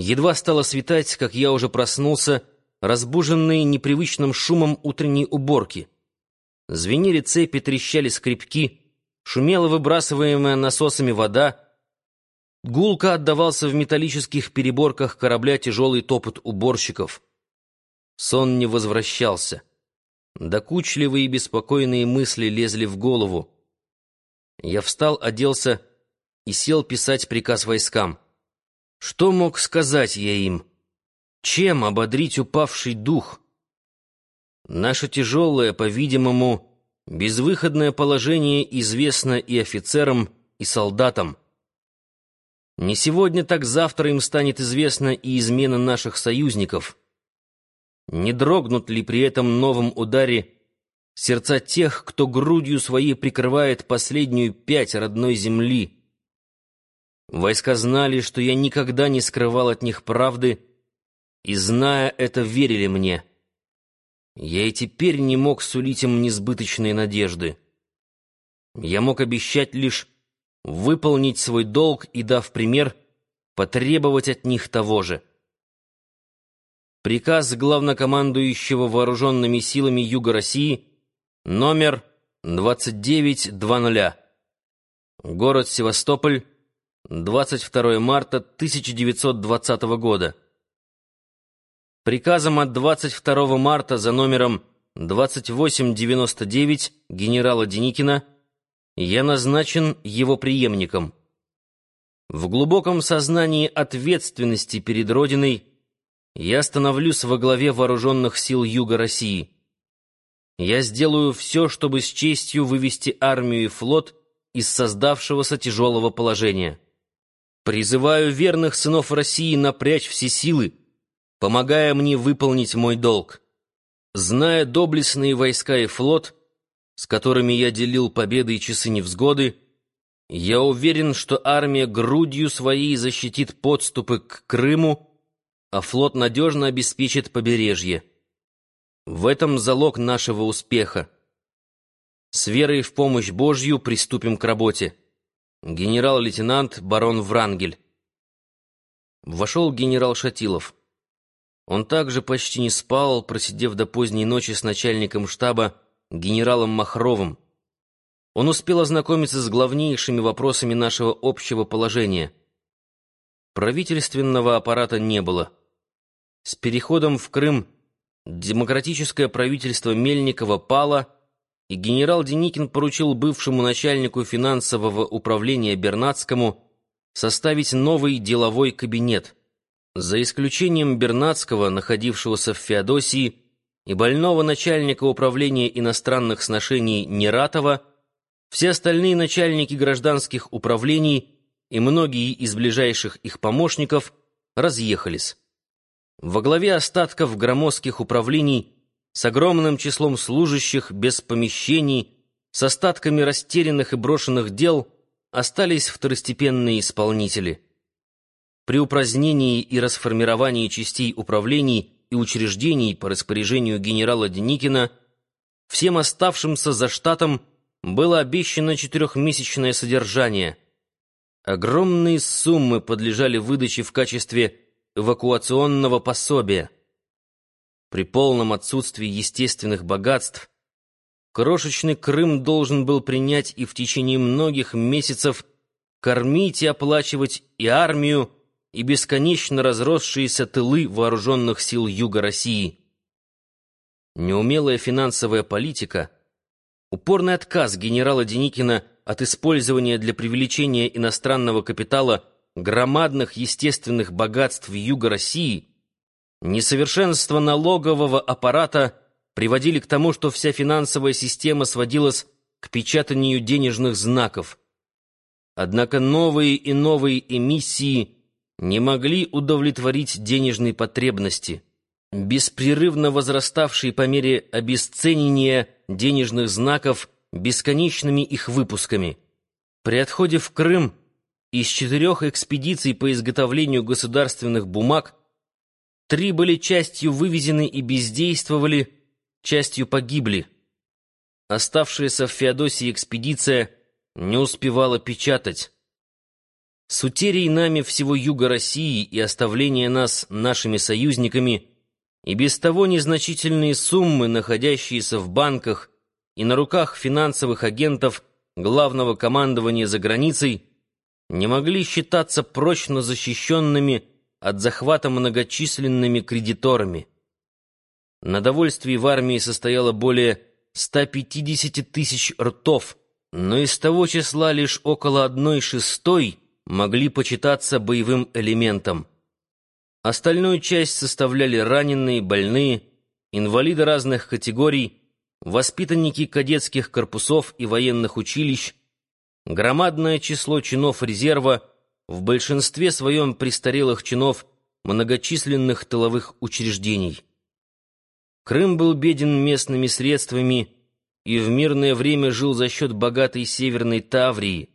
Едва стало светать, как я уже проснулся, разбуженный непривычным шумом утренней уборки. Звенели цепи, трещали скрипки, шумела выбрасываемая насосами вода, гулко отдавался в металлических переборках корабля тяжелый топот уборщиков. Сон не возвращался. Докучливые и беспокойные мысли лезли в голову. Я встал, оделся и сел писать приказ войскам. Что мог сказать я им? Чем ободрить упавший дух? Наше тяжелое, по-видимому, безвыходное положение известно и офицерам, и солдатам. Не сегодня, так завтра им станет известна и измена наших союзников. Не дрогнут ли при этом новом ударе сердца тех, кто грудью своей прикрывает последнюю пять родной земли? Войска знали, что я никогда не скрывал от них правды, и, зная это, верили мне. Я и теперь не мог сулить им несбыточные надежды. Я мог обещать лишь выполнить свой долг и, дав пример, потребовать от них того же. Приказ главнокомандующего вооруженными силами Юга России номер 2920. Город Севастополь, 22 марта 1920 года. Приказом от 22 марта за номером 2899 генерала Деникина я назначен его преемником. В глубоком сознании ответственности перед Родиной я становлюсь во главе вооруженных сил Юга России. Я сделаю все, чтобы с честью вывести армию и флот из создавшегося тяжелого положения. Призываю верных сынов России напрячь все силы, помогая мне выполнить мой долг. Зная доблестные войска и флот, с которыми я делил победы и часы невзгоды, я уверен, что армия грудью своей защитит подступы к Крыму, а флот надежно обеспечит побережье. В этом залог нашего успеха. С верой в помощь Божью приступим к работе. Генерал-лейтенант барон Врангель. Вошел генерал Шатилов. Он также почти не спал, просидев до поздней ночи с начальником штаба генералом Махровым. Он успел ознакомиться с главнейшими вопросами нашего общего положения. Правительственного аппарата не было. С переходом в Крым демократическое правительство Мельникова пало, и генерал Деникин поручил бывшему начальнику финансового управления Бернацкому составить новый деловой кабинет. За исключением Бернацкого, находившегося в Феодосии, и больного начальника управления иностранных сношений Нератова, все остальные начальники гражданских управлений и многие из ближайших их помощников разъехались. Во главе остатков громоздких управлений с огромным числом служащих, без помещений, с остатками растерянных и брошенных дел остались второстепенные исполнители. При упразднении и расформировании частей управлений и учреждений по распоряжению генерала Деникина всем оставшимся за штатом было обещано четырехмесячное содержание. Огромные суммы подлежали выдаче в качестве эвакуационного пособия. При полном отсутствии естественных богатств крошечный Крым должен был принять и в течение многих месяцев кормить и оплачивать и армию, и бесконечно разросшиеся тылы вооруженных сил Юга России. Неумелая финансовая политика, упорный отказ генерала Деникина от использования для привлечения иностранного капитала громадных естественных богатств Юга России, несовершенство налогового аппарата приводили к тому, что вся финансовая система сводилась к печатанию денежных знаков. Однако новые и новые эмиссии не могли удовлетворить денежные потребности, беспрерывно возраставшие по мере обесценения денежных знаков бесконечными их выпусками. При отходе в Крым из четырех экспедиций по изготовлению государственных бумаг три были частью вывезены и бездействовали, частью погибли. Оставшаяся в Феодосии экспедиция не успевала печатать. С утерей нами всего юга России и оставления нас нашими союзниками и без того незначительные суммы, находящиеся в банках и на руках финансовых агентов главного командования за границей, не могли считаться прочно защищенными от захвата многочисленными кредиторами. На довольствии в армии состояло более 150 тысяч ртов, но из того числа лишь около одной шестой могли почитаться боевым элементом. Остальную часть составляли раненые, больные, инвалиды разных категорий, воспитанники кадетских корпусов и военных училищ, громадное число чинов резерва, в большинстве своем престарелых чинов многочисленных тыловых учреждений. Крым был беден местными средствами и в мирное время жил за счет богатой Северной Таврии,